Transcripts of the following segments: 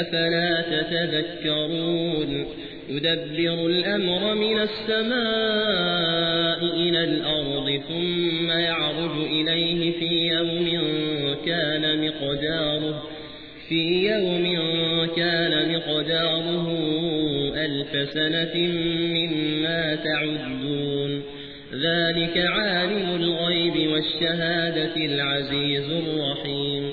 أفلا تتذكرون؟ يدبر الأمر من السماء إلى الأرض ثم يعرج إليه في يوم كان مقداره في يوم كان مقداره ألف سنة مما تعدون. ذلك عالم الغيب والشهادة العزيز الرحيم.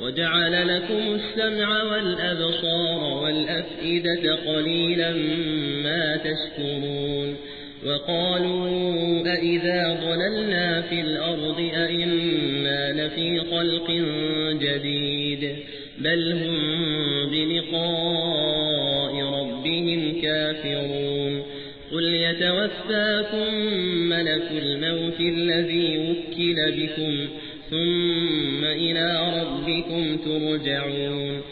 وجعل لكم السمع والأبصار والأفئدة قليلا ما تشكرون وقالوا أئذا ضللنا في الأرض أئنا لفي خلق جديد بل هم بلقاء ربهم كافرون قل يتوفاكم ملك الموت الذي وكل بكم ثم ربكم ترجعون